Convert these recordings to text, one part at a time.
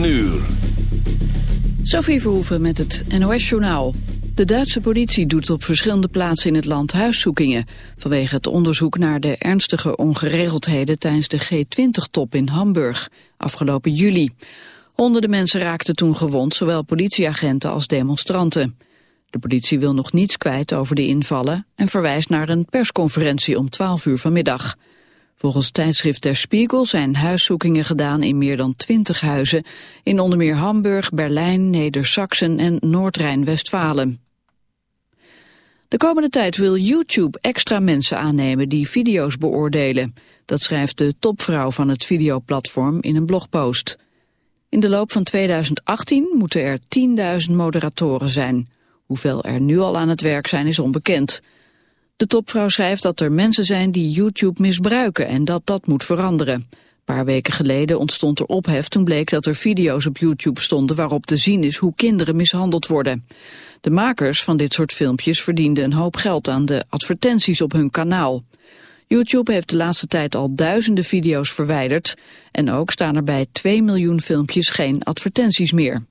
9 uur. Sophie Verhoeven met het NOS-journaal. De Duitse politie doet op verschillende plaatsen in het land huiszoekingen... vanwege het onderzoek naar de ernstige ongeregeldheden... tijdens de G20-top in Hamburg, afgelopen juli. Honderden mensen raakten toen gewond, zowel politieagenten als demonstranten. De politie wil nog niets kwijt over de invallen... en verwijst naar een persconferentie om 12 uur vanmiddag... Volgens tijdschrift Der Spiegel zijn huiszoekingen gedaan in meer dan twintig huizen, in onder meer Hamburg, Berlijn, Neder-Saxen en Noord-Rijn-Westfalen. De komende tijd wil YouTube extra mensen aannemen die video's beoordelen. Dat schrijft de topvrouw van het videoplatform in een blogpost. In de loop van 2018 moeten er 10.000 moderatoren zijn. Hoeveel er nu al aan het werk zijn is onbekend. De topvrouw schrijft dat er mensen zijn die YouTube misbruiken en dat dat moet veranderen. Een paar weken geleden ontstond er ophef toen bleek dat er video's op YouTube stonden waarop te zien is hoe kinderen mishandeld worden. De makers van dit soort filmpjes verdienden een hoop geld aan de advertenties op hun kanaal. YouTube heeft de laatste tijd al duizenden video's verwijderd en ook staan er bij 2 miljoen filmpjes geen advertenties meer.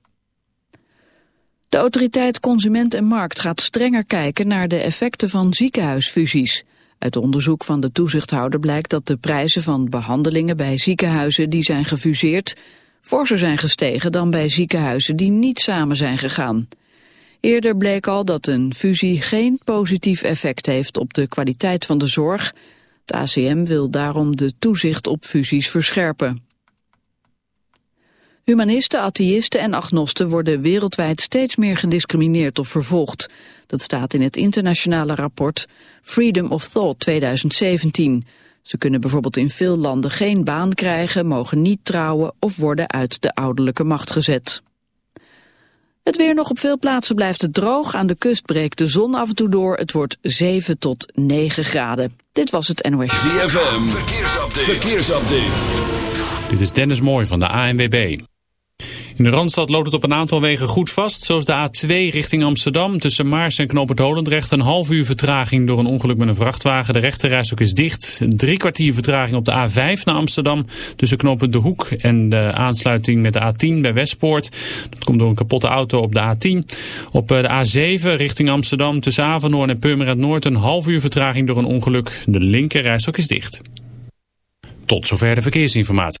De autoriteit Consument en Markt gaat strenger kijken naar de effecten van ziekenhuisfusies. Uit onderzoek van de toezichthouder blijkt dat de prijzen van behandelingen bij ziekenhuizen die zijn gefuseerd forser zijn gestegen dan bij ziekenhuizen die niet samen zijn gegaan. Eerder bleek al dat een fusie geen positief effect heeft op de kwaliteit van de zorg. Het ACM wil daarom de toezicht op fusies verscherpen. Humanisten, atheïsten en agnosten worden wereldwijd steeds meer gediscrimineerd of vervolgd. Dat staat in het internationale rapport Freedom of Thought 2017. Ze kunnen bijvoorbeeld in veel landen geen baan krijgen, mogen niet trouwen of worden uit de ouderlijke macht gezet. Het weer nog op veel plaatsen blijft het droog. Aan de kust breekt de zon af en toe door. Het wordt 7 tot 9 graden. Dit was het NOS. ZFM, verkeersupdate. verkeersupdate. Dit is Dennis Mooi van de ANWB. In de Randstad loopt het op een aantal wegen goed vast, zoals de A2 richting Amsterdam. Tussen Maars en Knoopert Holendrecht een half uur vertraging door een ongeluk met een vrachtwagen. De rechterrijstok is dicht. Drie kwartier vertraging op de A5 naar Amsterdam. Tussen Knoopert De Hoek en de aansluiting met de A10 bij Westpoort. Dat komt door een kapotte auto op de A10. Op eh, de A7 richting Amsterdam tussen Avanhoorn en Purmerend Noord een half uur vertraging door een ongeluk. De linkerrijstok is dicht. Tot zover de verkeersinformatie.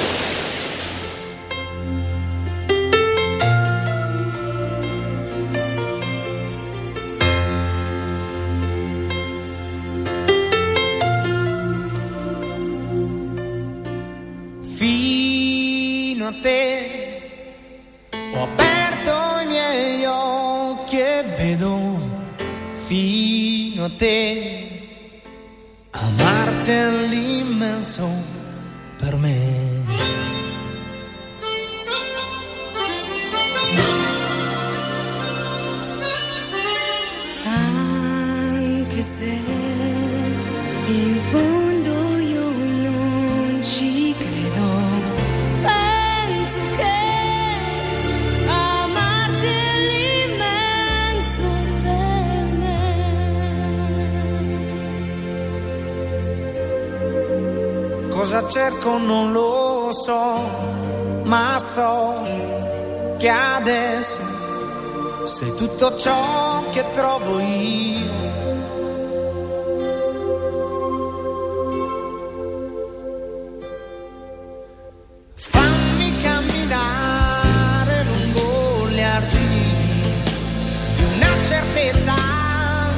certezza,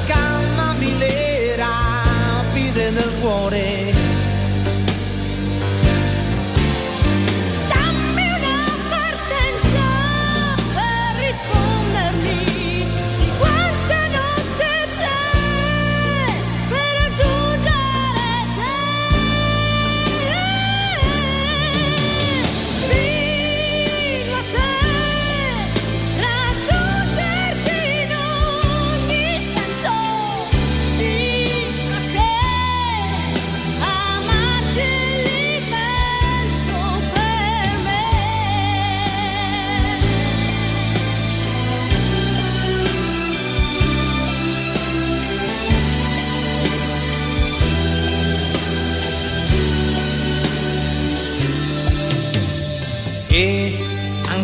calma mille.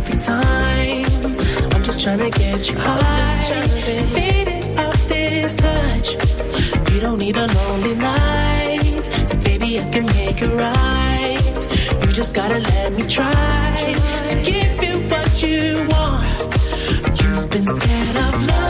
every time. I'm just trying to get you high. I'm off this touch. You don't need a lonely night, so baby I can make it right. You just gotta let me try to give you what you want. You've been scared of love.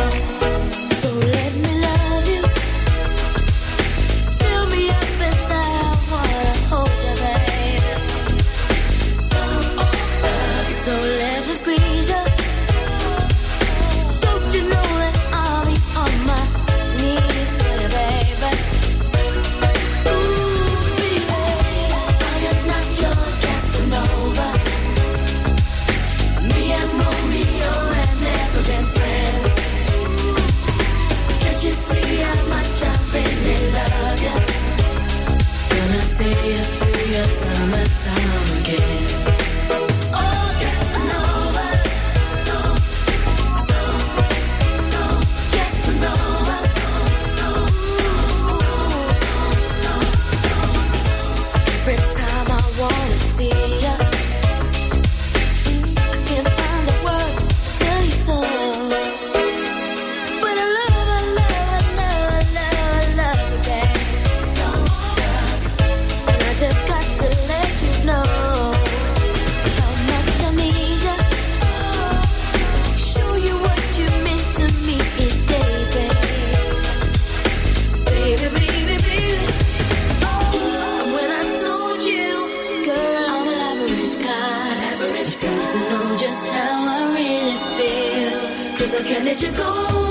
how I really feel. Cause I can't let you go.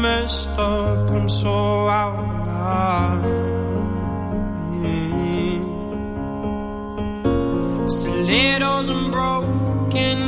messed up, I'm so out of line. Mm. Stilettos and broken